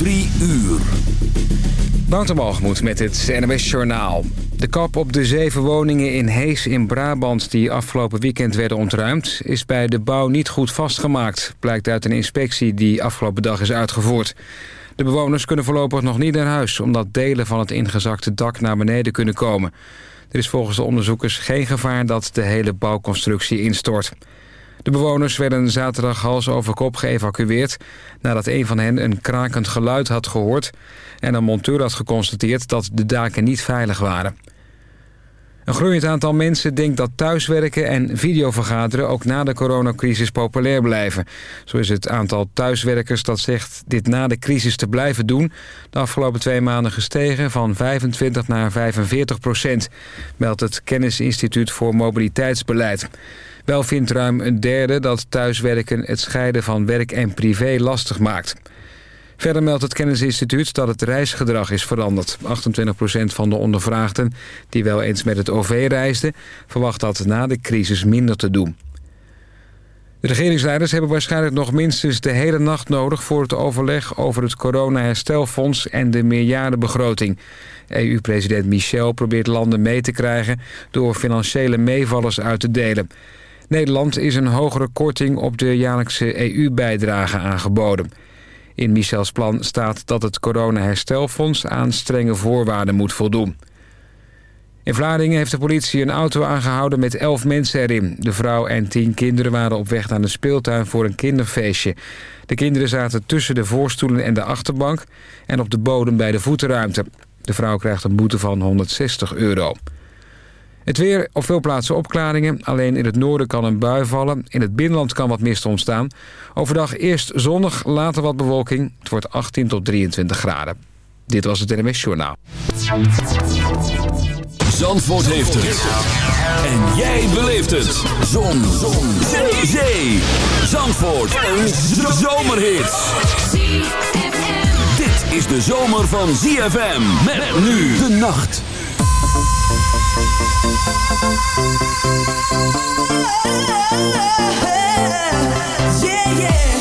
Drie uur. Wouter met het NWS Journaal. De kap op de zeven woningen in Hees in Brabant... die afgelopen weekend werden ontruimd... is bij de bouw niet goed vastgemaakt... blijkt uit een inspectie die afgelopen dag is uitgevoerd. De bewoners kunnen voorlopig nog niet naar huis... omdat delen van het ingezakte dak naar beneden kunnen komen. Er is volgens de onderzoekers geen gevaar dat de hele bouwconstructie instort. De bewoners werden zaterdag hals over kop geëvacueerd... nadat een van hen een krakend geluid had gehoord... en een monteur had geconstateerd dat de daken niet veilig waren. Een groeiend aantal mensen denkt dat thuiswerken en videovergaderen... ook na de coronacrisis populair blijven. Zo is het aantal thuiswerkers dat zegt dit na de crisis te blijven doen... de afgelopen twee maanden gestegen van 25 naar 45 procent... meldt het Kennisinstituut voor Mobiliteitsbeleid. Wel vindt ruim een derde dat thuiswerken het scheiden van werk en privé lastig maakt. Verder meldt het Kennisinstituut dat het reisgedrag is veranderd. 28% van de ondervraagden die wel eens met het OV reisden... verwacht dat na de crisis minder te doen. De regeringsleiders hebben waarschijnlijk nog minstens de hele nacht nodig... voor het overleg over het corona-herstelfonds en de meerjarenbegroting. EU-president Michel probeert landen mee te krijgen... door financiële meevallers uit te delen. Nederland is een hogere korting op de jaarlijkse EU-bijdrage aangeboden. In Michels plan staat dat het coronaherstelfonds aan strenge voorwaarden moet voldoen. In Vlaardingen heeft de politie een auto aangehouden met elf mensen erin. De vrouw en tien kinderen waren op weg naar de speeltuin voor een kinderfeestje. De kinderen zaten tussen de voorstoelen en de achterbank... en op de bodem bij de voetenruimte. De vrouw krijgt een boete van 160 euro. Het weer op veel plaatsen opklaringen. Alleen in het noorden kan een bui vallen. In het binnenland kan wat mist ontstaan. Overdag eerst zonnig, later wat bewolking. Het wordt 18 tot 23 graden. Dit was het NMS Journaal. Zandvoort heeft het. En jij beleeft het. Zon. Zon. Zee. Zee. Zandvoort. Een zomerhit. Dit is de zomer van ZFM. Met nu de nacht. Yeah, yeah.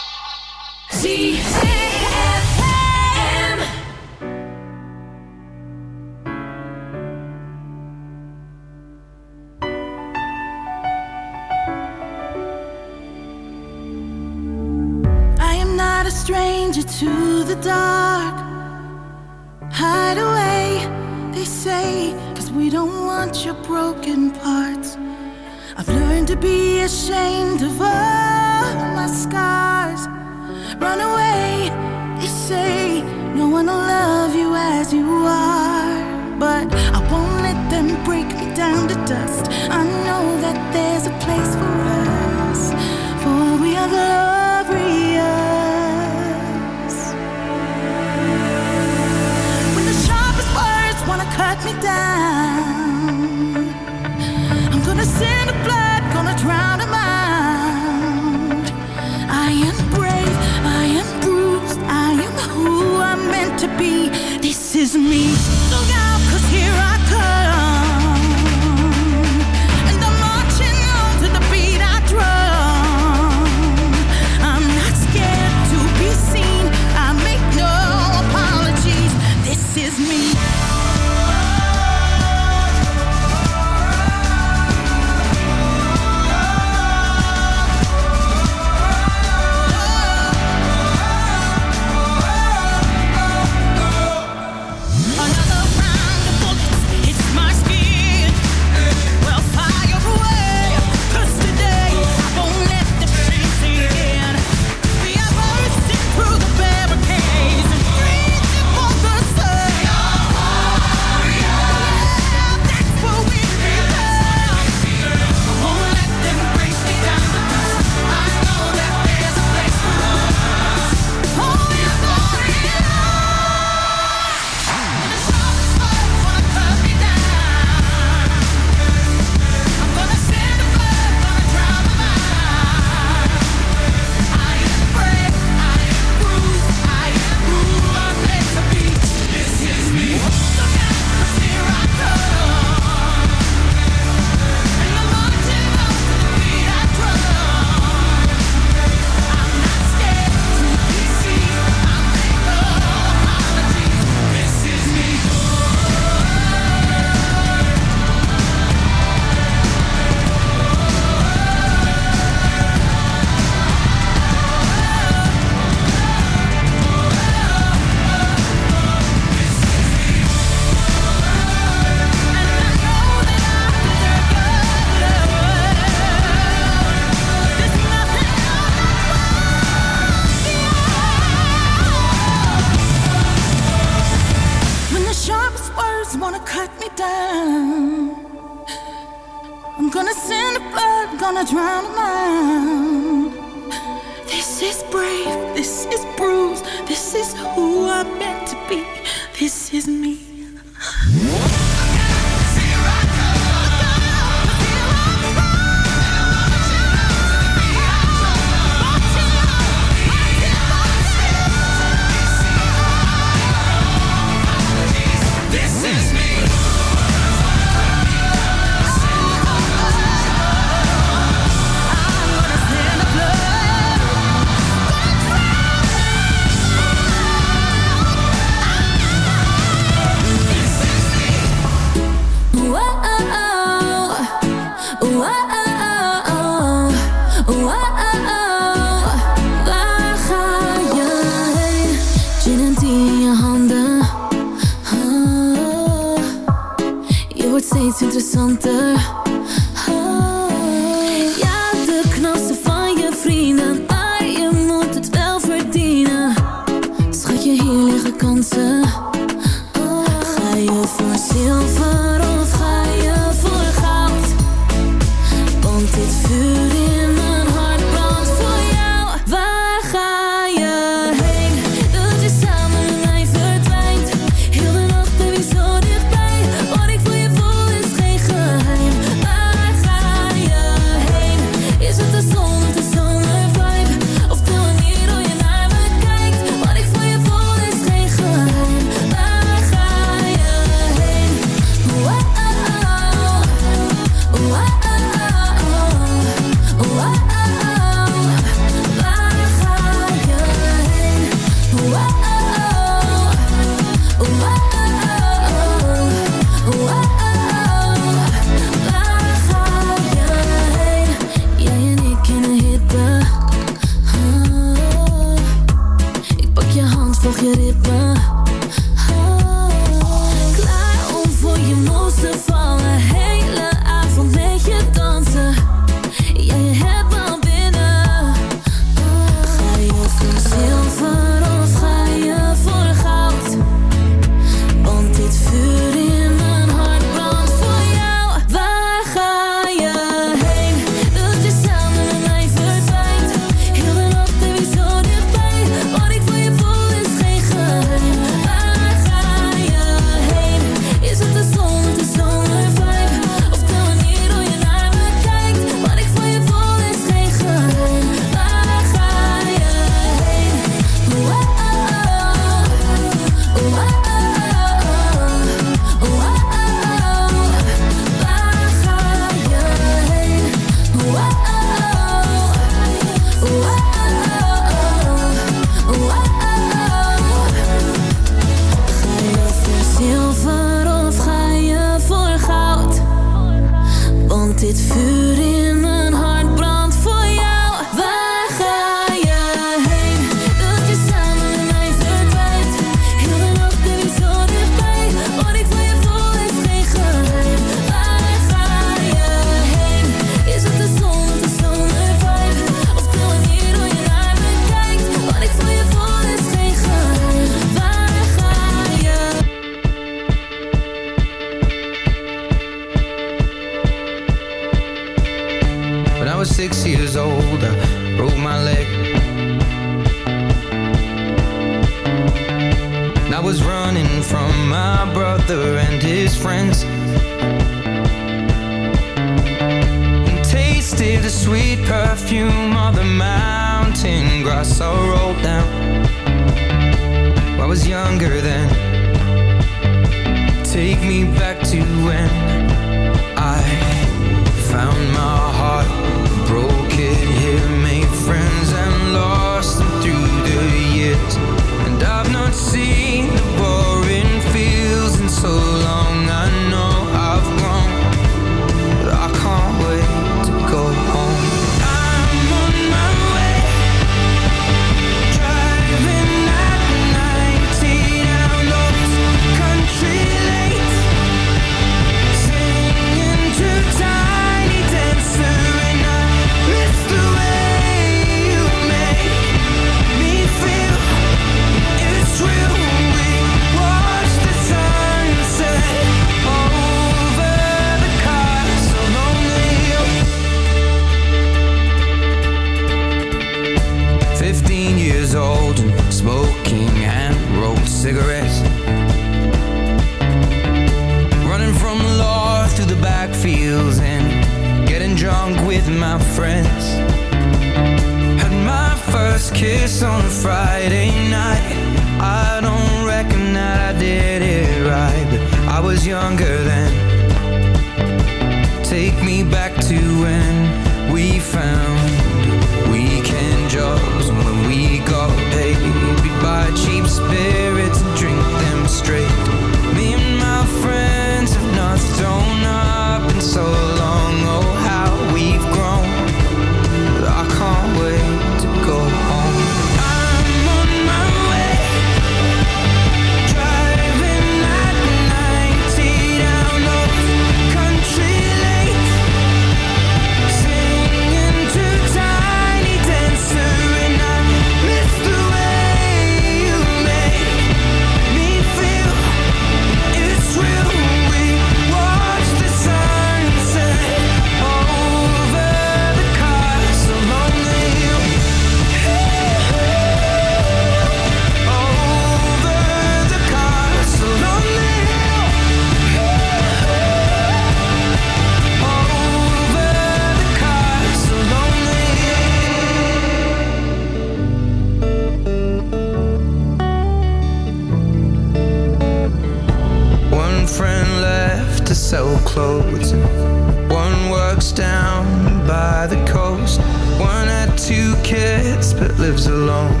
two kids but lives alone.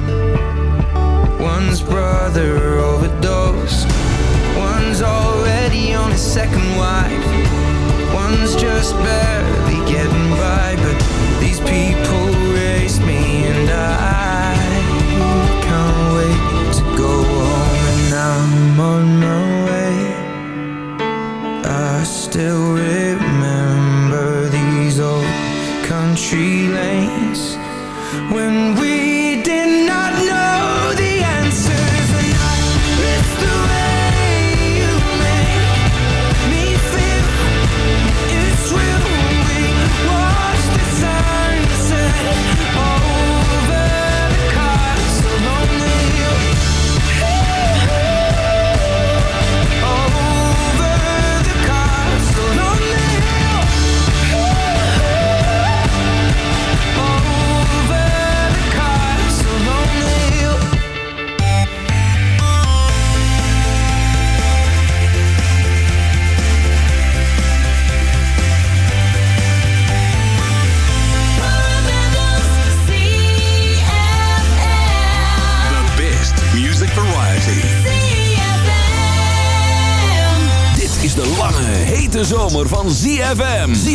One's brother overdosed. One's already on his second wife. One's just barely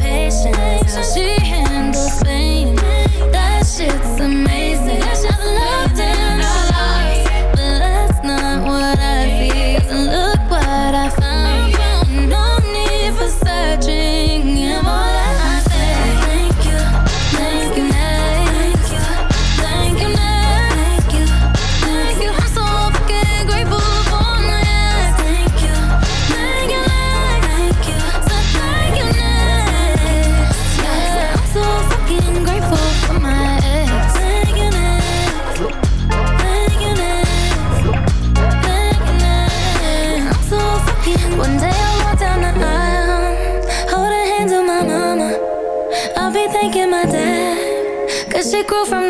patience. I see. cool from